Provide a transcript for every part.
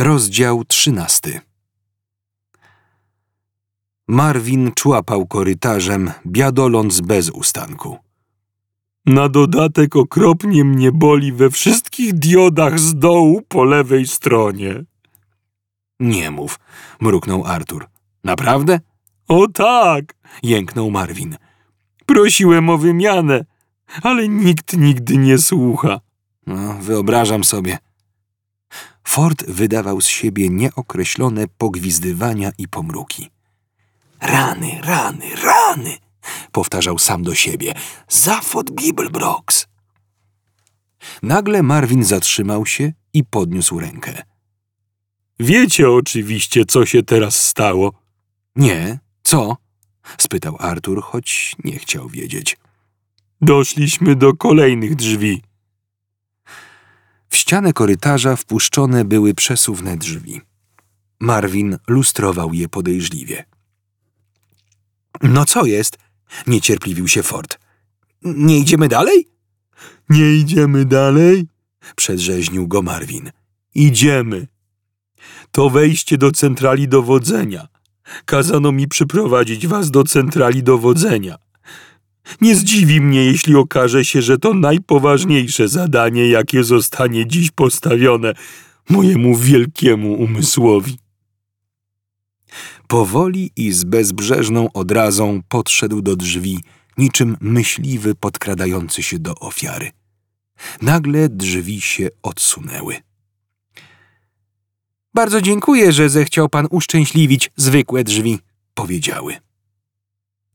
Rozdział trzynasty Marvin człapał korytarzem, biadoląc bez ustanku. Na dodatek okropnie mnie boli we wszystkich diodach z dołu po lewej stronie. Nie mów, mruknął Artur. Naprawdę? O tak, jęknął Marvin. prosiłem o wymianę, ale nikt nigdy nie słucha. No, wyobrażam sobie. Ford wydawał z siebie nieokreślone pogwizdywania i pomruki. Rany, rany, rany! powtarzał sam do siebie. Zafod Bibelbrox! Nagle Marvin zatrzymał się i podniósł rękę. Wiecie oczywiście, co się teraz stało. Nie, co? spytał Artur, choć nie chciał wiedzieć. Doszliśmy do kolejnych drzwi. W ścianę korytarza wpuszczone były przesuwne drzwi. Marvin lustrował je podejrzliwie. No co jest? Niecierpliwił się Ford. Nie idziemy dalej? Nie idziemy dalej? Przedrzeźnił go Marvin. Idziemy. To wejście do centrali dowodzenia. Kazano mi przyprowadzić was do centrali dowodzenia. Nie zdziwi mnie, jeśli okaże się, że to najpoważniejsze zadanie, jakie zostanie dziś postawione mojemu wielkiemu umysłowi. Powoli i z bezbrzeżną odrazą podszedł do drzwi, niczym myśliwy podkradający się do ofiary. Nagle drzwi się odsunęły. Bardzo dziękuję, że zechciał pan uszczęśliwić zwykłe drzwi, powiedziały.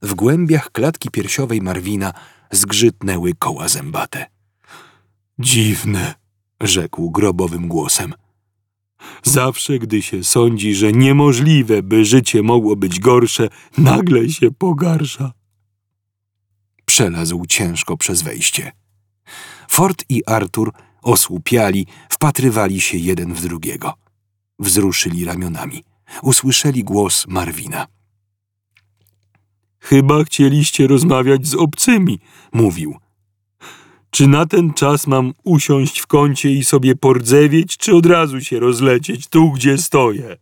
W głębiach klatki piersiowej Marwina zgrzytnęły koła zębate. Dziwne, rzekł grobowym głosem. Zawsze, gdy się sądzi, że niemożliwe, by życie mogło być gorsze, nagle się pogarsza. Przelazł ciężko przez wejście. Ford i Artur osłupiali, wpatrywali się jeden w drugiego. Wzruszyli ramionami. Usłyszeli głos Marwina. Chyba chcieliście rozmawiać z obcymi, mówił. Czy na ten czas mam usiąść w kącie i sobie pordzewieć, czy od razu się rozlecieć tu, gdzie stoję?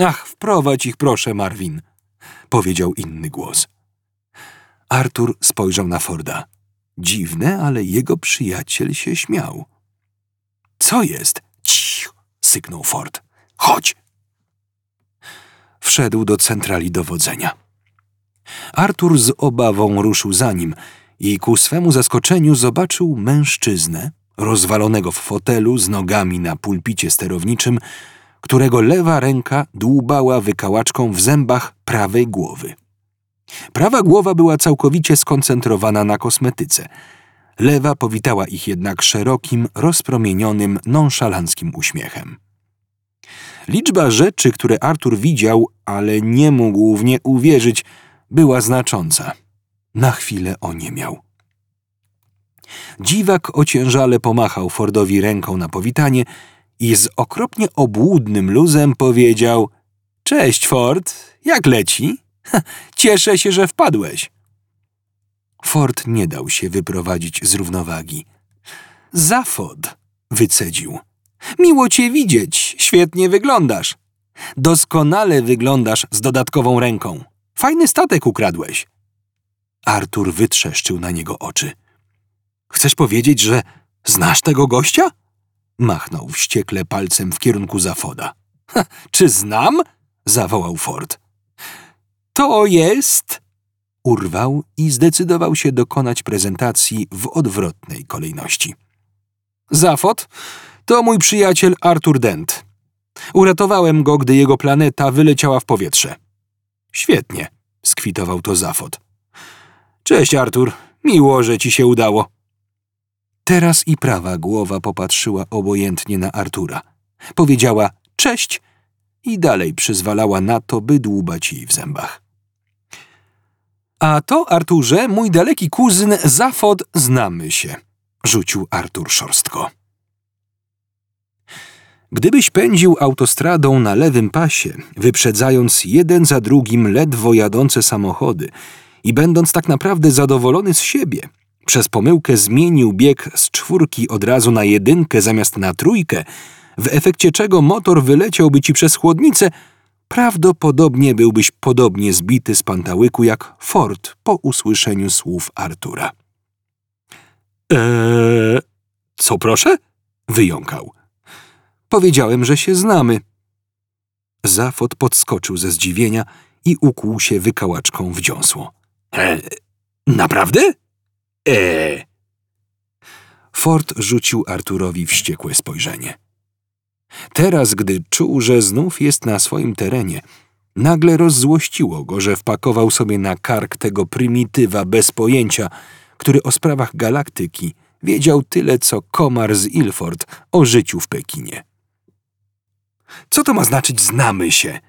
Ach, wprowadź ich proszę, Marvin, powiedział inny głos. Artur spojrzał na Forda. Dziwne, ale jego przyjaciel się śmiał. Co jest? Cicho, syknął Ford. Chodź! Wszedł do centrali dowodzenia. Artur z obawą ruszył za nim i ku swemu zaskoczeniu zobaczył mężczyznę, rozwalonego w fotelu z nogami na pulpicie sterowniczym, którego lewa ręka dłubała wykałaczką w zębach prawej głowy. Prawa głowa była całkowicie skoncentrowana na kosmetyce. Lewa powitała ich jednak szerokim, rozpromienionym, nonszalanckim uśmiechem. Liczba rzeczy, które Artur widział, ale nie mógł w nie uwierzyć, była znacząca. Na chwilę oniemiał. Dziwak ociężale pomachał Fordowi ręką na powitanie i z okropnie obłudnym luzem powiedział – Cześć, Ford, jak leci? Cieszę się, że wpadłeś. Ford nie dał się wyprowadzić z równowagi. Zafod, wycedził. Miło cię widzieć, świetnie wyglądasz. Doskonale wyglądasz z dodatkową ręką. Fajny statek ukradłeś. Artur wytrzeszczył na niego oczy. Chcesz powiedzieć, że znasz tego gościa? Machnął wściekle palcem w kierunku Zafoda. Czy znam? zawołał Ford. To jest. Urwał i zdecydował się dokonać prezentacji w odwrotnej kolejności. Zafod to mój przyjaciel Artur Dent. Uratowałem go, gdy jego planeta wyleciała w powietrze. Świetnie, skwitował to Zafod. Cześć, Artur. Miło, że ci się udało. Teraz i prawa głowa popatrzyła obojętnie na Artura. Powiedziała cześć i dalej przyzwalała na to, by dłubać jej w zębach. A to, Arturze, mój daleki kuzyn Zafod, znamy się, rzucił Artur szorstko. Gdybyś pędził autostradą na lewym pasie, wyprzedzając jeden za drugim ledwo jadące samochody i będąc tak naprawdę zadowolony z siebie, przez pomyłkę zmienił bieg z czwórki od razu na jedynkę zamiast na trójkę, w efekcie czego motor wyleciałby ci przez chłodnicę, prawdopodobnie byłbyś podobnie zbity z pantałyku jak Ford po usłyszeniu słów Artura. Eee, co proszę? Wyjąkał. Powiedziałem, że się znamy. Zafot podskoczył ze zdziwienia i ukłuł się wykałaczką w dziąsło. E, naprawdę? E. Ford rzucił Arturowi wściekłe spojrzenie. Teraz, gdy czuł, że znów jest na swoim terenie, nagle rozzłościło go, że wpakował sobie na kark tego prymitywa bez pojęcia, który o sprawach galaktyki wiedział tyle, co komar z Ilford o życiu w Pekinie. Co to ma znaczyć znamy się?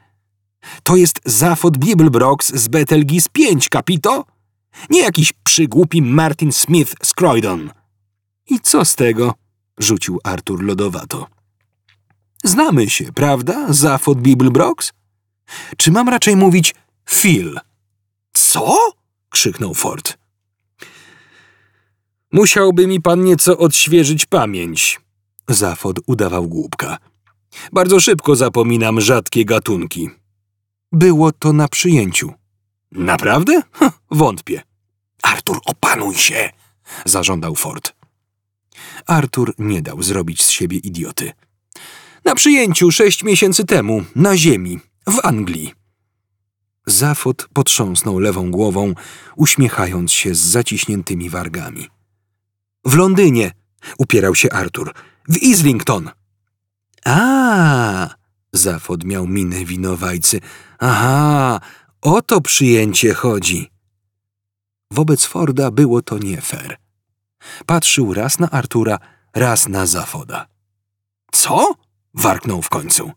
To jest Zafod Bibelbrox z Betelgeuse 5, kapito? Nie jakiś przygłupi Martin Smith z Croydon. I co z tego? rzucił Artur lodowato. Znamy się, prawda, Zafod Bibelbrox? Czy mam raczej mówić Phil? Co? krzyknął Ford. Musiałby mi pan nieco odświeżyć pamięć. Zafod udawał głupka. Bardzo szybko zapominam rzadkie gatunki. Było to na przyjęciu. Naprawdę? Hm, wątpię. Artur, opanuj się! zażądał Ford. Artur nie dał zrobić z siebie idioty. Na przyjęciu sześć miesięcy temu, na ziemi, w Anglii. Zafot potrząsnął lewą głową, uśmiechając się z zaciśniętymi wargami. W Londynie, upierał się Artur. W Islington. A, Zafod miał minę winowajcy. Aha, o to przyjęcie chodzi. Wobec Forda było to nie fair. Patrzył raz na Artura, raz na Zafoda. Co? warknął w końcu.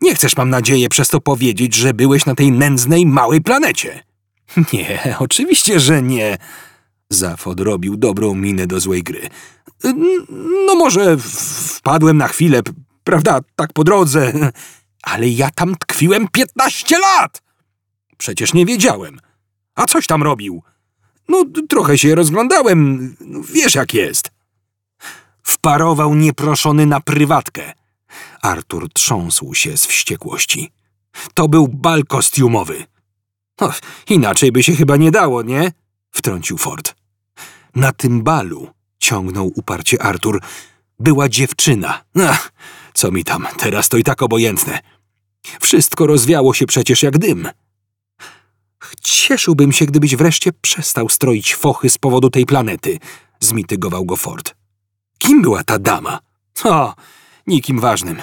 Nie chcesz, mam nadzieję, przez to powiedzieć, że byłeś na tej nędznej, małej planecie. Nie, oczywiście, że nie. Zafod robił dobrą minę do złej gry. No może wpadłem na chwilę, prawda, tak po drodze, ale ja tam tkwiłem piętnaście lat! Przecież nie wiedziałem. A coś tam robił? No, trochę się rozglądałem, wiesz jak jest. Wparował nieproszony na prywatkę. Artur trząsł się z wściekłości. To był bal kostiumowy. No, inaczej by się chyba nie dało, nie? Wtrącił Ford. Na tym balu, ciągnął uparcie Artur, była dziewczyna. Ach, co mi tam, teraz to i tak obojętne. Wszystko rozwiało się przecież jak dym. Cieszyłbym się, gdybyś wreszcie przestał stroić fochy z powodu tej planety, zmitygował go Ford. Kim była ta dama? O, nikim ważnym.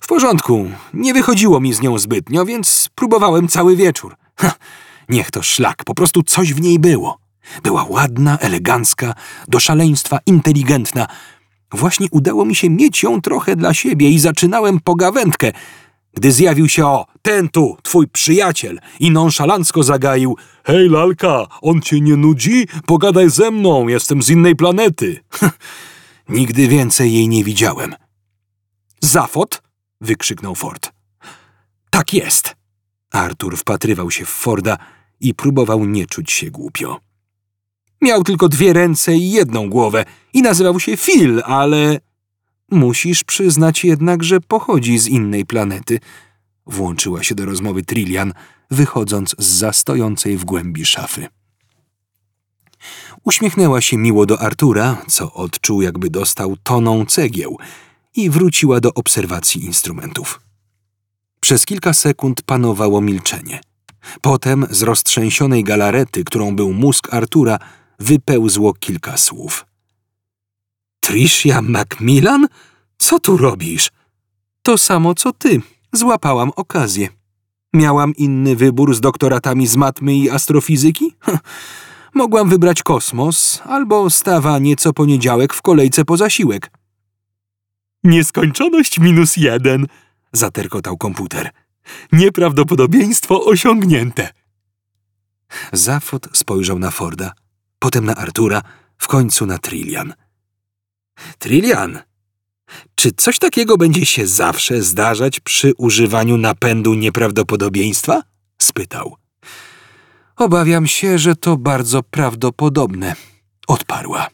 W porządku, nie wychodziło mi z nią zbytnio, więc próbowałem cały wieczór. Ha, niech to szlak, po prostu coś w niej było. Była ładna, elegancka, do szaleństwa inteligentna. Właśnie udało mi się mieć ją trochę dla siebie i zaczynałem pogawędkę, gdy zjawił się o, ten tu, twój przyjaciel i nonszalancko zagaił Hej lalka, on cię nie nudzi? Pogadaj ze mną, jestem z innej planety. Nigdy więcej jej nie widziałem. Zafot? wykrzyknął Ford. Tak jest. Artur wpatrywał się w Forda i próbował nie czuć się głupio. Miał tylko dwie ręce i jedną głowę i nazywał się Phil, ale... Musisz przyznać jednak, że pochodzi z innej planety. Włączyła się do rozmowy Trillian, wychodząc z zastojącej w głębi szafy. Uśmiechnęła się miło do Artura, co odczuł, jakby dostał toną cegieł, i wróciła do obserwacji instrumentów. Przez kilka sekund panowało milczenie. Potem z roztrzęsionej galarety, którą był mózg Artura, wypełzło kilka słów. Tricia Macmillan? Co tu robisz? To samo co ty. Złapałam okazję. Miałam inny wybór z doktoratami z matmy i astrofizyki? Mogłam wybrać kosmos albo stawanie co poniedziałek w kolejce po zasiłek. Nieskończoność minus jeden, zaterkotał komputer. Nieprawdopodobieństwo osiągnięte. Zafot spojrzał na Forda, potem na Artura, w końcu na Trillian. Trillian, czy coś takiego będzie się zawsze zdarzać przy używaniu napędu nieprawdopodobieństwa? spytał. Obawiam się, że to bardzo prawdopodobne, odparła.